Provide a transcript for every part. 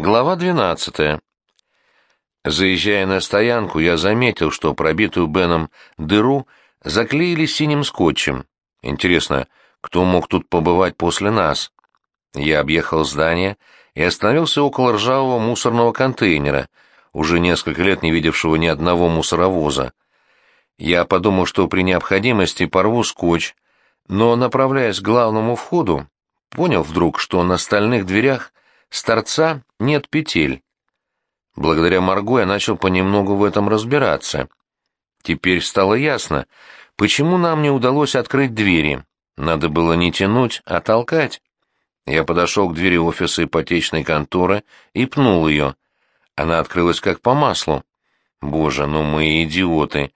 Глава 12. Заезжая на стоянку, я заметил, что пробитую Беном дыру заклеили синим скотчем. Интересно, кто мог тут побывать после нас? Я объехал здание и остановился около ржавого мусорного контейнера, уже несколько лет не видевшего ни одного мусоровоза. Я подумал, что при необходимости порву скотч, но, направляясь к главному входу, понял вдруг, что на стальных дверях с торца нет петель. Благодаря Марго я начал понемногу в этом разбираться. Теперь стало ясно, почему нам не удалось открыть двери. Надо было не тянуть, а толкать. Я подошел к двери офиса ипотечной конторы и пнул ее. Она открылась как по маслу. Боже, ну мы идиоты.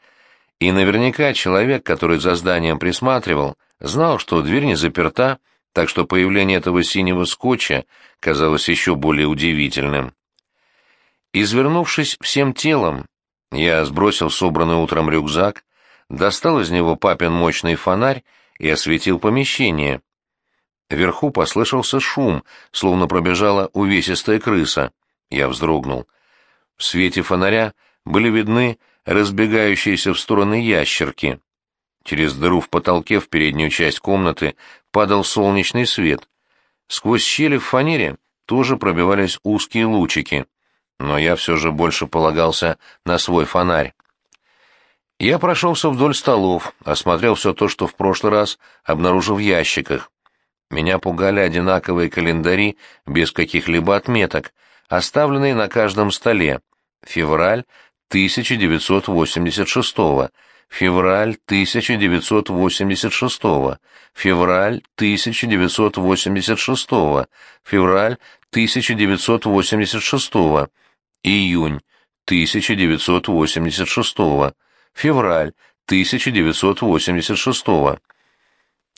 И наверняка человек, который за зданием присматривал, знал, что дверь не заперта, так что появление этого синего скотча казалось еще более удивительным. Извернувшись всем телом, я сбросил собранный утром рюкзак, достал из него папин мощный фонарь и осветил помещение. Вверху послышался шум, словно пробежала увесистая крыса. Я вздрогнул. В свете фонаря были видны разбегающиеся в стороны ящерки. Через дыру в потолке в переднюю часть комнаты падал солнечный свет. Сквозь щели в фанере тоже пробивались узкие лучики, но я все же больше полагался на свой фонарь. Я прошелся вдоль столов, осмотрел все то, что в прошлый раз обнаружил в ящиках. Меня пугали одинаковые календари без каких-либо отметок, оставленные на каждом столе. Февраль 1986 -го, февраль 1986, февраль 1986, февраль 1986, июнь 1986, февраль 1986.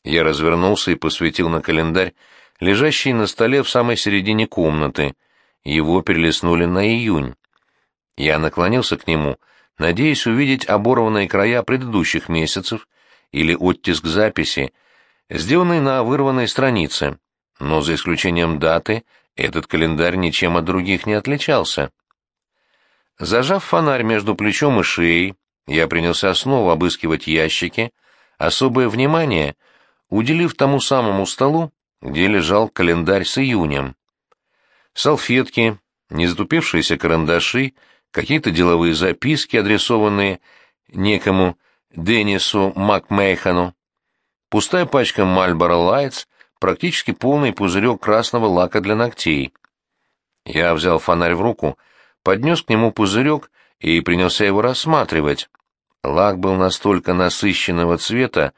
Я развернулся и посветил на календарь, лежащий на столе в самой середине комнаты. Его перелистнули на июнь. Я наклонился к нему — надеясь увидеть оборванные края предыдущих месяцев или оттиск записи, сделанный на вырванной странице, но за исключением даты этот календарь ничем от других не отличался. Зажав фонарь между плечом и шеей, я принялся снова обыскивать ящики, особое внимание уделив тому самому столу, где лежал календарь с июнем. Салфетки, незатупившиеся карандаши какие-то деловые записки, адресованные некому Деннису Макмейхану, пустая пачка Marlboro Lights, практически полный пузырек красного лака для ногтей. Я взял фонарь в руку, поднес к нему пузырек и принялся его рассматривать. Лак был настолько насыщенного цвета,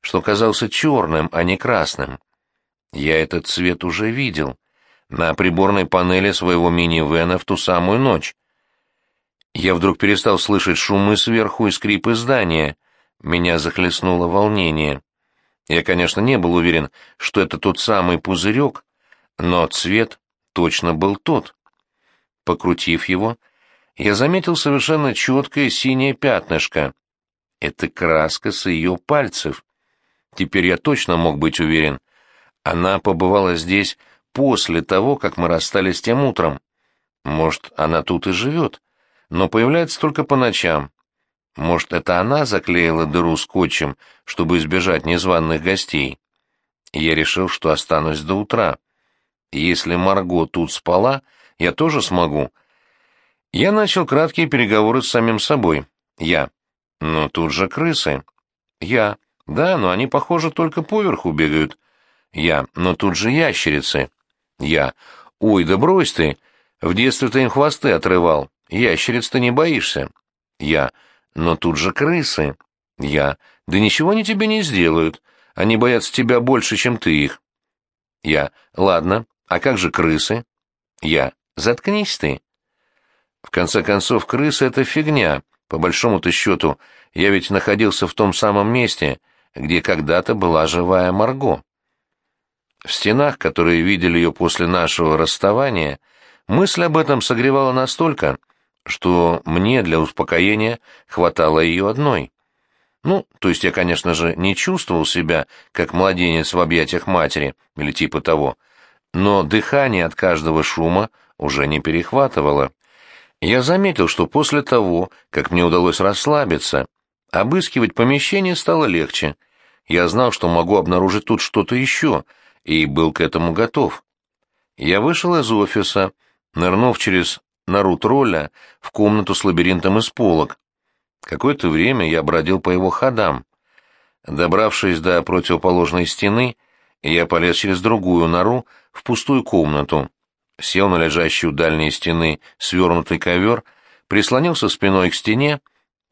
что казался черным, а не красным. Я этот цвет уже видел на приборной панели своего мини-вена в ту самую ночь. Я вдруг перестал слышать шумы сверху и скрипы здания. Меня захлестнуло волнение. Я, конечно, не был уверен, что это тот самый пузырек, но цвет точно был тот. Покрутив его, я заметил совершенно четкое синее пятнышко. Это краска с ее пальцев. Теперь я точно мог быть уверен. Она побывала здесь после того, как мы расстались тем утром. Может, она тут и живет но появляется только по ночам. Может, это она заклеила дыру скотчем, чтобы избежать незваных гостей? Я решил, что останусь до утра. Если Марго тут спала, я тоже смогу. Я начал краткие переговоры с самим собой. Я. Но тут же крысы. Я. Да, но они, похоже, только поверху бегают. Я. Но тут же ящерицы. Я. Ой, да брось ты. В детстве ты им хвосты отрывал. Ящериц ты не боишься. Я. Но тут же крысы. Я. Да ничего они тебе не сделают. Они боятся тебя больше, чем ты их. Я. Ладно. А как же крысы? Я. Заткнись ты. В конце концов, крысы — это фигня. По большому-то счету, я ведь находился в том самом месте, где когда-то была живая Марго. В стенах, которые видели ее после нашего расставания, мысль об этом согревала настолько, что мне для успокоения хватало ее одной. Ну, то есть я, конечно же, не чувствовал себя, как младенец в объятиях матери, или типа того, но дыхание от каждого шума уже не перехватывало. Я заметил, что после того, как мне удалось расслабиться, обыскивать помещение стало легче. Я знал, что могу обнаружить тут что-то еще, и был к этому готов. Я вышел из офиса, нырнув через нору тролля в комнату с лабиринтом из полок. Какое-то время я бродил по его ходам. Добравшись до противоположной стены, я полез через другую нору в пустую комнату сел на лежащий у дальней стены свернутый ковер, прислонился спиной к стене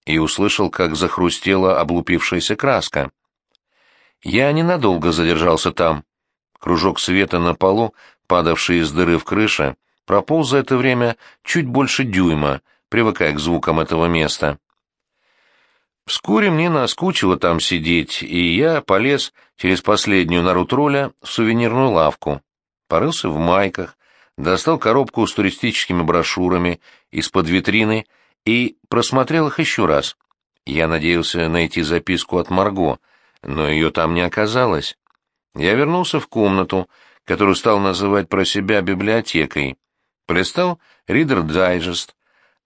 и услышал, как захрустела облупившаяся краска. Я ненадолго задержался там. Кружок света на полу, падавший из дыры в крыше, прополз за это время чуть больше дюйма, привыкая к звукам этого места. Вскоре мне наскучило там сидеть, и я полез через последнюю нору тролля в сувенирную лавку. Порылся в майках, достал коробку с туристическими брошюрами из-под витрины и просмотрел их еще раз. Я надеялся найти записку от Марго, но ее там не оказалось. Я вернулся в комнату, которую стал называть про себя библиотекой, полистал Reader Digest,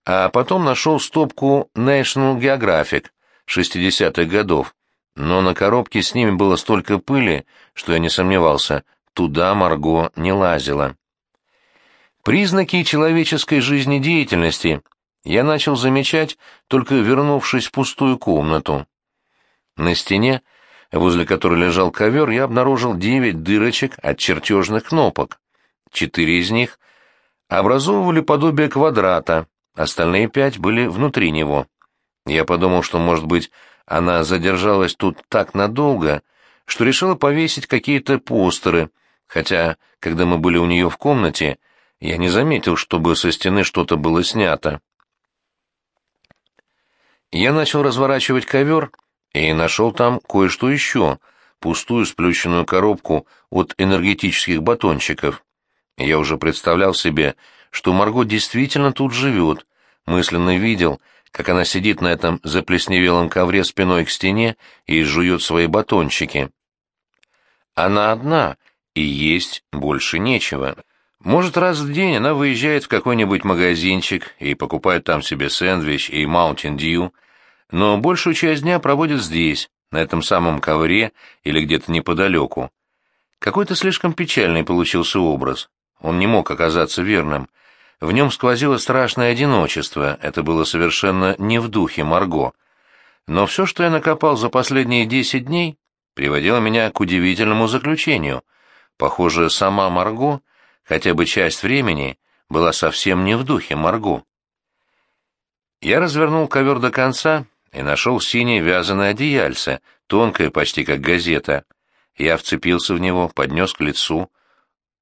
а потом нашел стопку National Geographic 60-х годов, но на коробке с ними было столько пыли, что я не сомневался, туда Марго не лазила. Признаки человеческой жизнедеятельности я начал замечать, только вернувшись в пустую комнату. На стене, возле которой лежал ковер, я обнаружил девять дырочек от чертежных кнопок. Четыре из них образовывали подобие квадрата, остальные пять были внутри него. Я подумал, что, может быть, она задержалась тут так надолго, что решила повесить какие-то постеры, хотя, когда мы были у нее в комнате, я не заметил, чтобы со стены что-то было снято. Я начал разворачивать ковер и нашел там кое-что еще, пустую сплющенную коробку от энергетических батончиков. Я уже представлял себе, что Марго действительно тут живет, мысленно видел, как она сидит на этом заплесневелом ковре спиной к стене и жует свои батончики. Она одна, и есть больше нечего. Может, раз в день она выезжает в какой-нибудь магазинчик и покупает там себе сэндвич и Dew, но большую часть дня проводит здесь, на этом самом ковре или где-то неподалеку. Какой-то слишком печальный получился образ. Он не мог оказаться верным. В нем сквозило страшное одиночество, это было совершенно не в духе Марго. Но все, что я накопал за последние десять дней, приводило меня к удивительному заключению. Похоже, сама Марго — хотя бы часть времени была совсем не в духе Марго. Я развернул ковер до конца и нашел синее вязаное одеяльце, тонкое почти как газета. Я вцепился в него, поднес к лицу.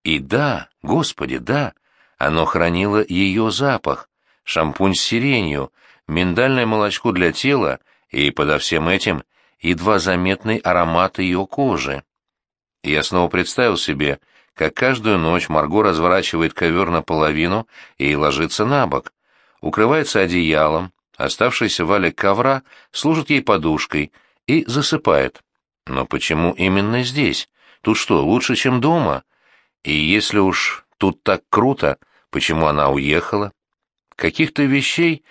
И да, господи, да, оно хранило ее запах, шампунь с сиренью, миндальное молочко для тела и, подо всем этим, едва заметный аромат ее кожи. Я снова представил себе, как каждую ночь Марго разворачивает ковер наполовину и ложится на бок, укрывается одеялом, оставшийся валик ковра служит ей подушкой и засыпает. Но почему именно здесь? Тут что, лучше, чем дома? И если уж тут так круто, почему она уехала? Каких-то вещей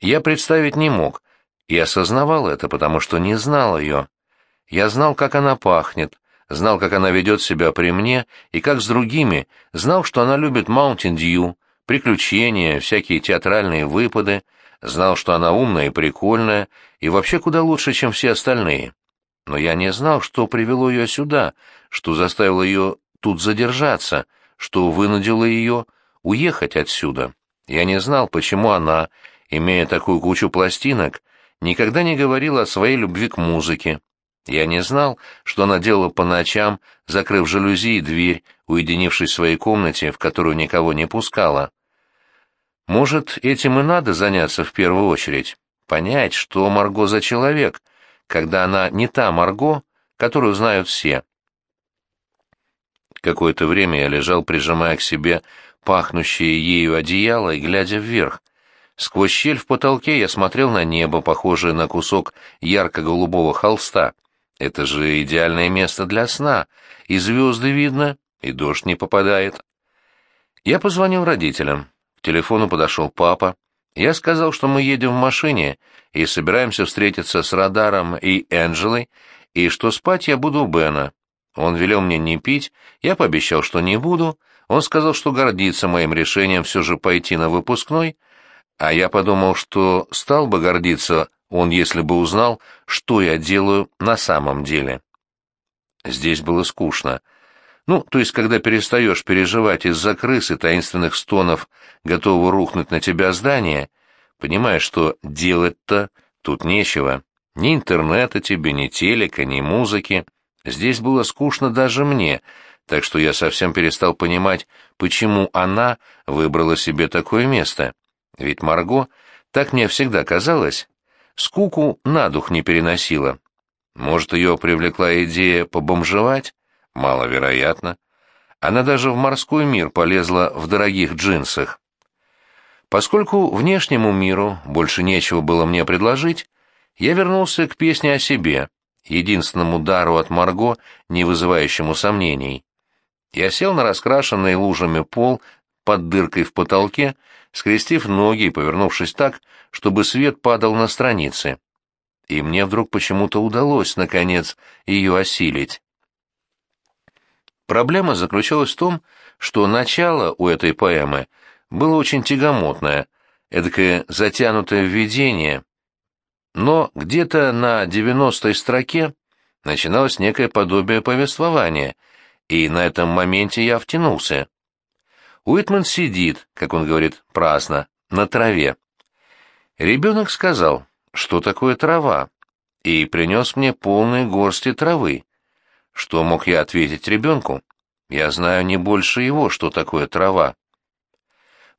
я представить не мог, и осознавал это, потому что не знал ее. Я знал, как она пахнет, знал, как она ведет себя при мне и как с другими, знал, что она любит Mountain Dew, приключения, всякие театральные выпады, знал, что она умная и прикольная, и вообще куда лучше, чем все остальные. Но я не знал, что привело ее сюда, что заставило ее тут задержаться, что вынудило ее уехать отсюда. Я не знал, почему она, имея такую кучу пластинок, никогда не говорила о своей любви к музыке, я не знал, что она делала по ночам, закрыв жалюзи и дверь, уединившись в своей комнате, в которую никого не пускала. Может, этим и надо заняться в первую очередь, понять, что Марго за человек, когда она не та Марго, которую знают все. Какое-то время я лежал, прижимая к себе пахнущее ею одеяло и глядя вверх. Сквозь щель в потолке я смотрел на небо, похожее на кусок ярко-голубого холста. Это же идеальное место для сна. И звезды видно, и дождь не попадает. Я позвонил родителям. К телефону подошел папа. Я сказал, что мы едем в машине и собираемся встретиться с Радаром и Энджелой, и что спать я буду у Бена. Он велел мне не пить, я пообещал, что не буду. Он сказал, что гордится моим решением все же пойти на выпускной, а я подумал, что стал бы гордиться он, если бы узнал, что я делаю на самом деле. Здесь было скучно. Ну, то есть, когда перестаешь переживать из-за крыс и таинственных стонов, готового рухнуть на тебя здание, понимаешь, что делать-то тут нечего. Ни интернета тебе, ни телека, ни музыки. Здесь было скучно даже мне, так что я совсем перестал понимать, почему она выбрала себе такое место. Ведь Марго, так мне всегда казалось, скуку на дух не переносила. Может, ее привлекла идея побомжевать? Маловероятно. Она даже в морской мир полезла в дорогих джинсах. Поскольку внешнему миру больше нечего было мне предложить, я вернулся к песне о себе, единственному дару от Марго, не вызывающему сомнений. Я сел на раскрашенный лужами пол под дыркой в потолке, скрестив ноги и повернувшись так, чтобы свет падал на страницы. И мне вдруг почему-то удалось, наконец, ее осилить. Проблема заключалась в том, что начало у этой поэмы было очень тягомотное, эдакое затянутое введение, но где-то на девяностой строке начиналось некое подобие повествования, и на этом моменте я втянулся. Уитман сидит, как он говорит, праздно, на траве. Ребенок сказал, что такое трава, и принес мне полные горсти травы. Что мог я ответить ребенку? Я знаю не больше его, что такое трава.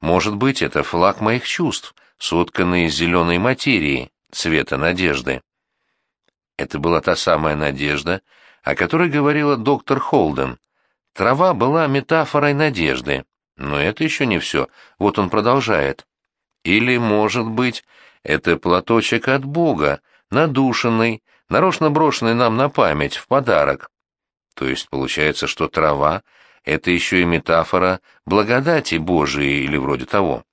Может быть, это флаг моих чувств, сотканный из зеленой материи, цвета надежды. Это была та самая надежда, о которой говорила доктор Холден. Трава была метафорой надежды. Но это еще не все. Вот он продолжает. Или, может быть, это платочек от Бога, надушенный, нарочно брошенный нам на память, в подарок. То есть получается, что трава — это еще и метафора благодати Божией или вроде того.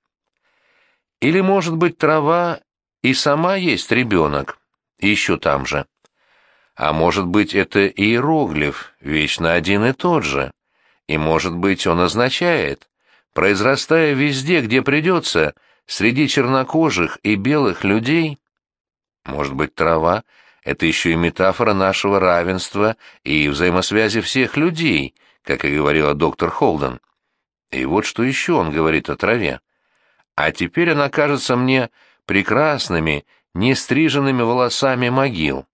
Или, может быть, трава и сама есть ребенок, еще там же. А может быть, это иероглиф, вечно один и тот же. И, может быть, он означает, произрастая везде, где придется, среди чернокожих и белых людей. Может быть, трава — это еще и метафора нашего равенства и взаимосвязи всех людей, как и говорила доктор Холден. И вот что еще он говорит о траве. А теперь она кажется мне прекрасными, нестриженными волосами могил.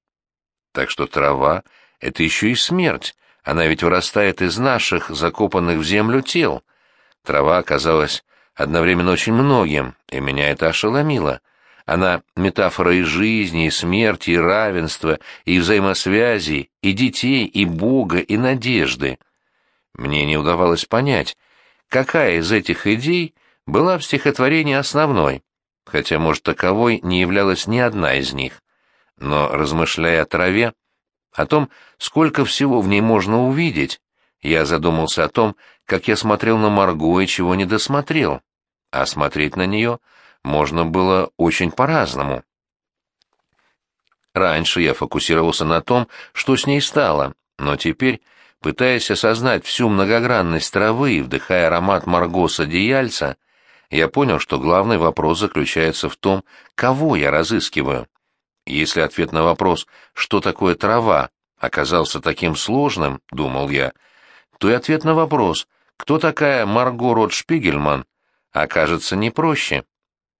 Так что трава — это еще и смерть, она ведь вырастает из наших, закопанных в землю тел. Трава оказалась одновременно очень многим, и меня это ошеломило. Она метафора и жизни, и смерти, и равенства, и взаимосвязи, и детей, и Бога, и надежды. Мне не удавалось понять, какая из этих идей была в стихотворении основной хотя, может, таковой не являлась ни одна из них. Но, размышляя о траве, о том, сколько всего в ней можно увидеть, я задумался о том, как я смотрел на Марго и чего не досмотрел. А смотреть на нее можно было очень по-разному. Раньше я фокусировался на том, что с ней стало, но теперь, пытаясь осознать всю многогранность травы и вдыхая аромат Марго с одеяльца, я понял, что главный вопрос заключается в том, кого я разыскиваю. Если ответ на вопрос «что такое трава?» оказался таким сложным, думал я, то и ответ на вопрос «кто такая Марго Рот Шпигельман?» окажется не проще.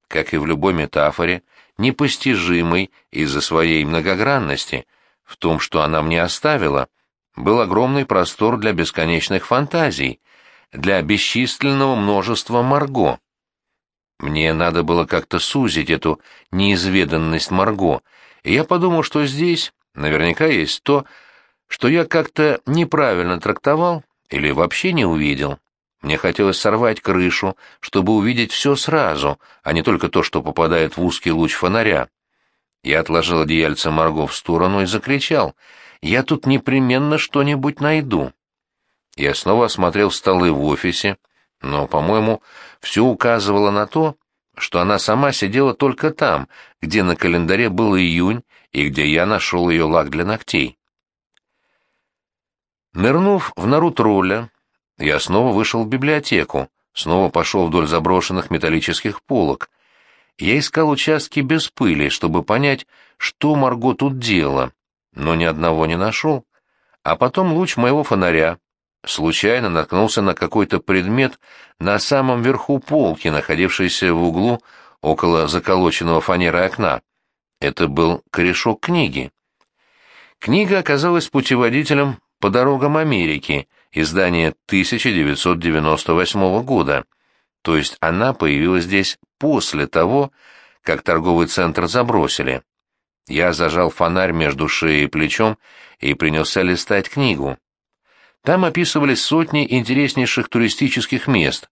Как и в любой метафоре, непостижимой из-за своей многогранности, в том, что она мне оставила, был огромный простор для бесконечных фантазий, для бесчисленного множества Марго. Мне надо было как-то сузить эту неизведанность Марго, и я подумал, что здесь наверняка есть то, что я как-то неправильно трактовал или вообще не увидел. Мне хотелось сорвать крышу, чтобы увидеть все сразу, а не только то, что попадает в узкий луч фонаря. Я отложил одеяльце Марго в сторону и закричал. «Я тут непременно что-нибудь найду». Я снова осмотрел столы в офисе, но, по-моему, все указывало на то, что она сама сидела только там, где на календаре был июнь и где я нашел ее лак для ногтей. Нырнув в нору тролля, я снова вышел в библиотеку, снова пошел вдоль заброшенных металлических полок. Я искал участки без пыли, чтобы понять, что Марго тут делала, но ни одного не нашел. А потом луч моего фонаря случайно наткнулся на какой-то предмет на самом верху полки, находившейся в углу около заколоченного фанерой окна. Это был корешок книги. Книга оказалась путеводителем по дорогам Америки, издание 1998 года, то есть она появилась здесь после того, как торговый центр забросили. Я зажал фонарь между шеей и плечом и принялся листать книгу. Там описывались сотни интереснейших туристических мест,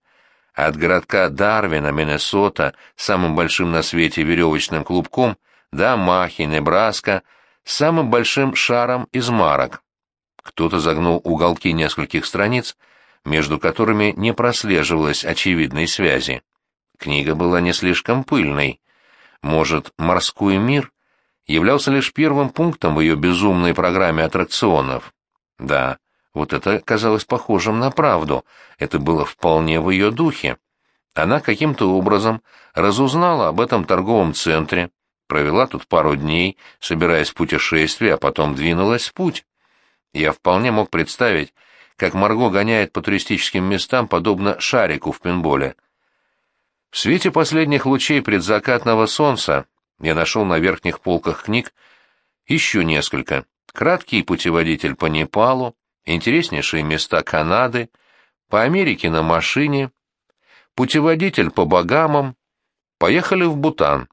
от городка Дарвина, Миннесота, самым большим на свете веревочным клубком, до Махи, Небраска, самым большим шаром из марок. Кто-то загнул уголки нескольких страниц, между которыми не прослеживалось очевидной связи. Книга была не слишком пыльной. Может, морской мир являлся лишь первым пунктом в ее безумной программе аттракционов? Да, вот это казалось похожим на правду, это было вполне в ее духе. Она каким-то образом разузнала об этом торговом центре, провела тут пару дней, собираясь в путешествие, а потом двинулась в путь. Я вполне мог представить, как Марго гоняет по туристическим местам, подобно шарику в пинболе. В свете последних лучей предзакатного солнца я нашел на верхних полках книг еще несколько. Краткий путеводитель по Непалу, интереснейшие места Канады, по Америке на машине, путеводитель по Багамам, поехали в Бутан.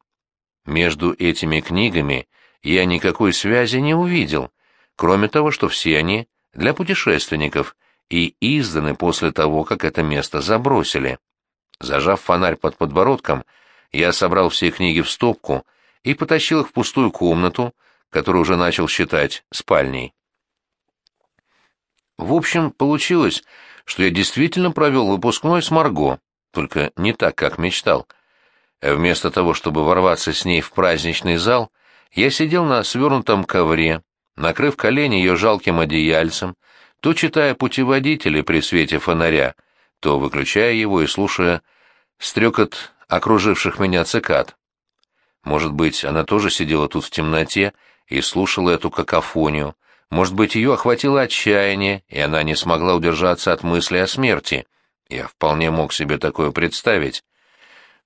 Между этими книгами я никакой связи не увидел, Кроме того, что все они для путешественников и изданы после того, как это место забросили. Зажав фонарь под подбородком, я собрал все книги в стопку и потащил их в пустую комнату, которую уже начал считать спальней. В общем, получилось, что я действительно провел выпускной с Марго, только не так, как мечтал. Вместо того, чтобы ворваться с ней в праздничный зал, я сидел на свернутом ковре, накрыв колени ее жалким одеяльцем, то читая путеводители при свете фонаря, то выключая его и слушая стрекот окруживших меня цикад. Может быть, она тоже сидела тут в темноте и слушала эту какофонию, может быть, ее охватило отчаяние, и она не смогла удержаться от мысли о смерти. Я вполне мог себе такое представить.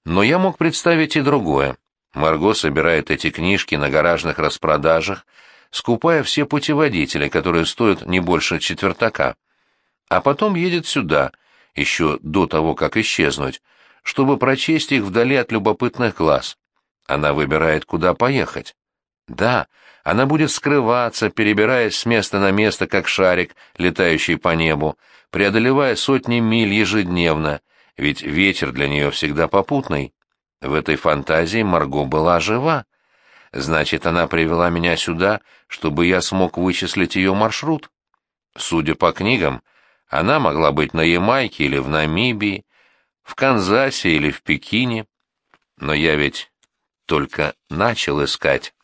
Но я мог представить и другое. Марго собирает эти книжки на гаражных распродажах, скупая все путеводители, которые стоят не больше четвертака. А потом едет сюда, еще до того, как исчезнуть, чтобы прочесть их вдали от любопытных глаз. Она выбирает, куда поехать. Да, она будет скрываться, перебираясь с места на место, как шарик, летающий по небу, преодолевая сотни миль ежедневно, ведь ветер для нее всегда попутный. В этой фантазии Марго была жива. Значит, она привела меня сюда, чтобы я смог вычислить ее маршрут. Судя по книгам, она могла быть на Ямайке или в Намибии, в Канзасе или в Пекине. Но я ведь только начал искать.